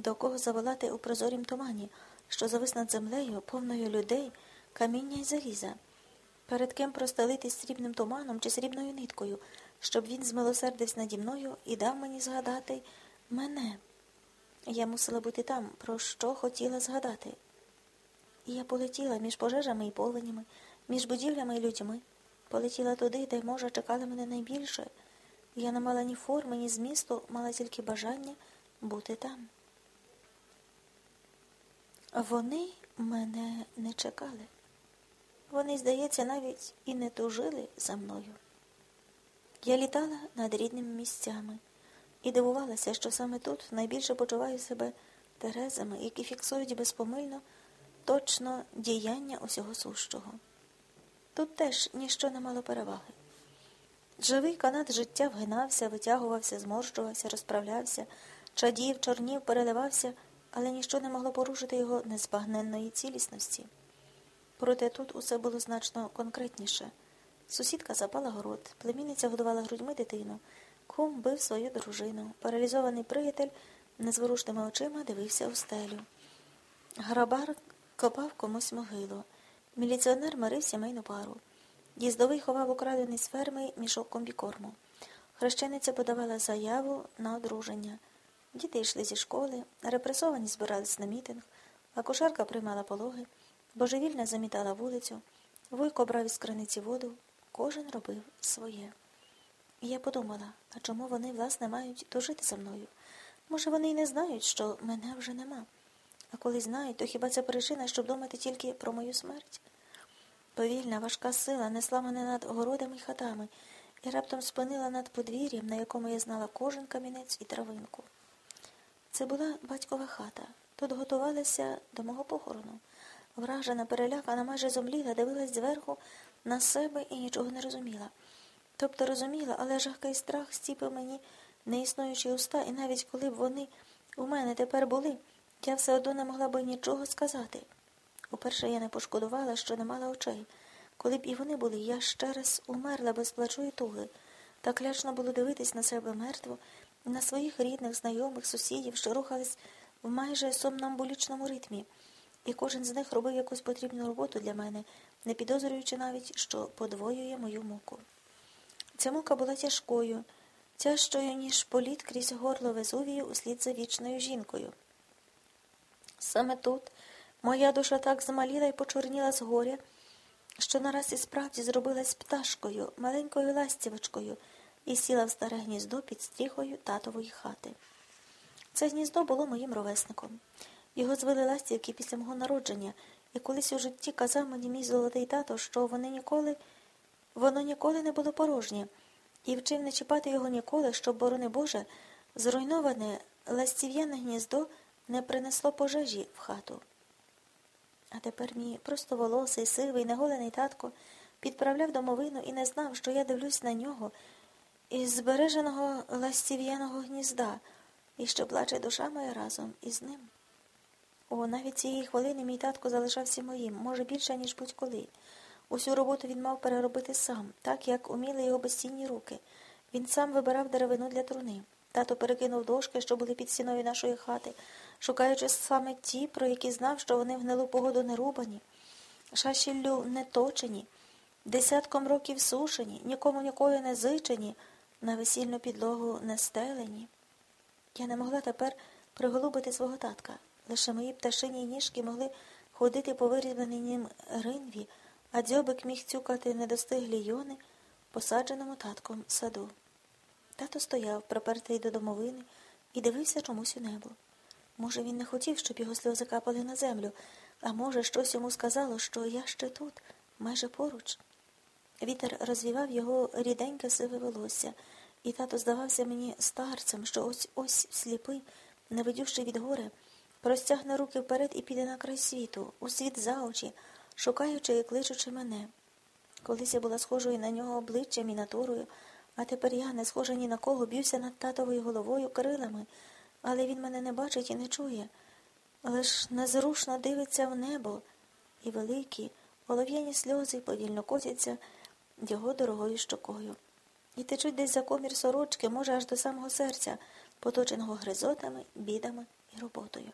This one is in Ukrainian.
до кого заволати у прозорім тумані, що завис над землею, повною людей, каміння й заліза. Перед ким простелитись срібним туманом чи срібною ниткою, щоб він змилосердився наді мною і дав мені згадати мене. Я мусила бути там, про що хотіла згадати. І я полетіла між пожежами і повенями, між будівлями і людьми. Полетіла туди, де, може, чекала мене найбільше. Я не мала ні форми, ні змісту, мала тільки бажання бути там. Вони мене не чекали. Вони, здається, навіть і не тужили за мною. Я літала над рідними місцями і дивувалася, що саме тут найбільше почуваю себе терезами, які фіксують безпомильно точно діяння усього сущого. Тут теж ніщо не мало переваги. Живий канат життя вгинався, витягувався, зморщувався, розправлявся, чадів, чорнів, переливався, але ніщо не могло порушити його незбагненної цілісності. Проте тут усе було значно конкретніше. Сусідка запала город, племінниця годувала грудьми дитину, кум бив свою дружину, паралізований приятель незворушними очима дивився у стелю. Грабар копав комусь могилу. Міліціонер мирив сімейну пару. Їздовий ховав украдений з ферми мішок комбікорму. Хрещениця подавала заяву на одруження. Діти йшли зі школи, репресовані збирались на мітинг, а кошарка приймала пологи, божевільна замітала вулицю, вуйко брав із криниці воду, кожен робив своє. І я подумала, а чому вони, власне, мають дожити за мною? Може, вони й не знають, що мене вже нема. А коли знають, то хіба це причина, щоб думати тільки про мою смерть? Повільна, важка сила несла мене над городами й хатами і раптом спинила над подвір'ям, на якому я знала кожен камінець і травинку. Це була батькова хата. Тут готувалися до мого похорону. Вражена, перелякана, майже зомліла, дивилась зверху на себе і нічого не розуміла. Тобто розуміла, але жахка і страх стіпив мені неіснуючі уста, і навіть коли б вони у мене тепер були, я все одно не могла б нічого сказати. Уперше я не пошкодувала, що не мала очей. Коли б і вони були, я ще раз умерла без плачу і туги. Так лячно було дивитись на себе мертво, на своїх рідних, знайомих, сусідів, що рухались в майже сомнамбулічному ритмі, і кожен з них робив якусь потрібну роботу для мене, не підозрюючи навіть, що подвоює мою муку. Ця мука була тяжкою, тяжчою, ніж політ крізь горло Везувію услід за вічною жінкою. Саме тут моя душа так змаліла і почорніла з горя, що нараз і справді зробилась пташкою, маленькою ластівочкою, і сіла в старе гніздо під стріхою татової хати. Це гніздо було моїм ровесником. Його звели ластівки після мого народження, і колись у житті казав мені мій золотий тато, що вони ніколи, воно ніколи не було порожнє, і вчив не чіпати його ніколи, щоб, борони Боже, зруйноване ластів'яне гніздо не принесло пожежі в хату. А тепер мій просто волосий, сивий, неголений татко підправляв домовину і не знав, що я дивлюсь на нього із збереженого ластів'яного гнізда, і що плаче душа моя разом із ним. О, навіть цієї хвилини мій татко залишався моїм, може, більше, ніж будь-коли. Усю роботу він мав переробити сам, так як уміли його безцінні руки. Він сам вибирав деревину для труни. Тато перекинув дошки, що були під стіною нашої хати, шукаючи саме ті, про які знав, що вони в гнилу погоду не рубані, шашіллю не точені, десятком років сушені, нікому ніколи не зичені, на весільну підлогу не стелені. Я не могла тепер приголубити свого татка. Лише мої пташині ніжки могли ходити по вирізбленій ним ринві, а дзьобик міг цюкати недостиглі йони посадженому татком саду. Тато стояв, припертий до домовини, і дивився чомусь у небо. Може, він не хотів, щоб його сльози капали на землю, а може, щось йому сказало, що я ще тут, майже поруч. Вітер розвівав його ріденьке сиве волосся, і тато здавався мені старцем, що ось ось сліпий, невидющий від горя, простягне руки вперед і піде на край світу, у світ за очі, шукаючи і кличучи мене. Колись я була схожою на нього обличчям і натурою, а тепер я, не схожа ні на кого, б'юся над татовою головою крилами, але він мене не бачить і не чує, лиш незрушно дивиться в небо, і великі, олов'яні сльози повільно котяться його дорогою щокою. І течуть десь за комір сорочки, може, аж до самого серця, поточеного гризотами, бідами і роботою.